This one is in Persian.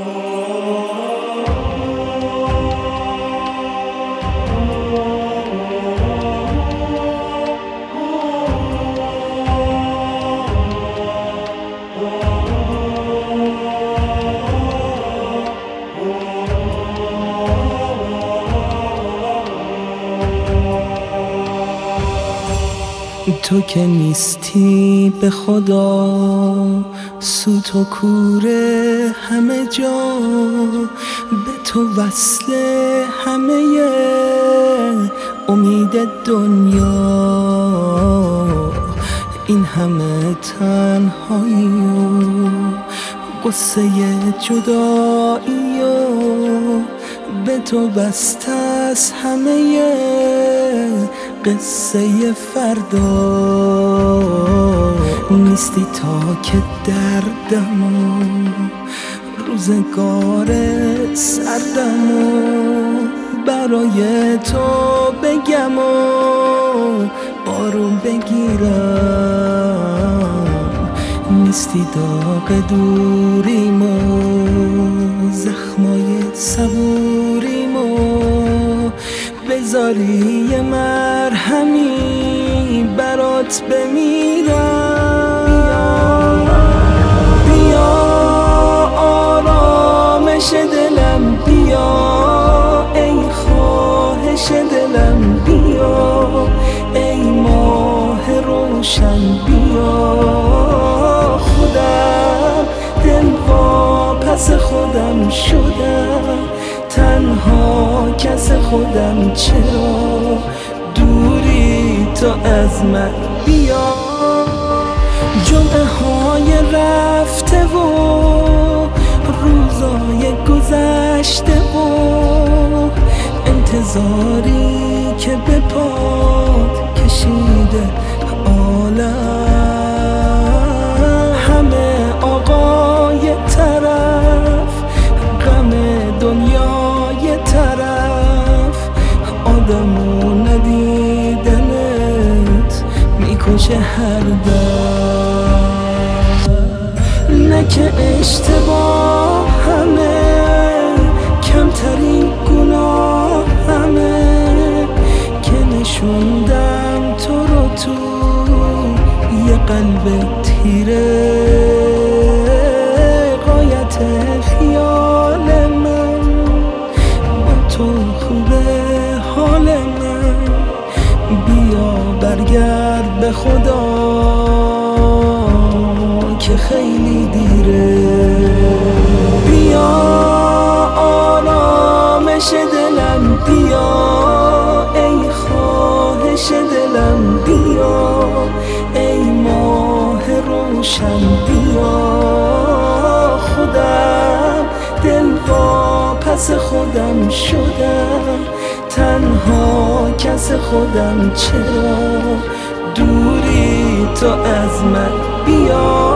Oh. تو که نیستی به خدا سوت و کوره همه جا. به تو وصل همه امید دنیا. این همه تنهایی و قصه جدایی و به تو بست از همه قصه فردا. نیستی تا که دردم و روزگار سردم و برای تو بگم و بارون بگیرم. نیستی داغ دوریم و زخمای صبوریم و بذاری یه مرهمی برات بمیرم بیا آرامش دلم بیا ای خواهش دلم بیا ای ماه روشن بیا خودم دل پس خودم شدم. تنها کس خودم چرا دوری تو از من بیا. جمعه های رفته و روزای گذشته و انتظاری که به پاد کشیده عالم. می‌کشه هر در نه که اشتباه همه کمترین گناه همه. که نشوندم تو رو تو یه قلب تیره. قایت خیال من با تو خوبه حال من. بیا برگرد. به خدا که خیلی دیره. بیا آرامش دلم بیا ای خواهش دلم بیا ای ماه روشن بیا خودم دل پس خودم شدم. تنها کس خودم چرا دوری تو از من بیا.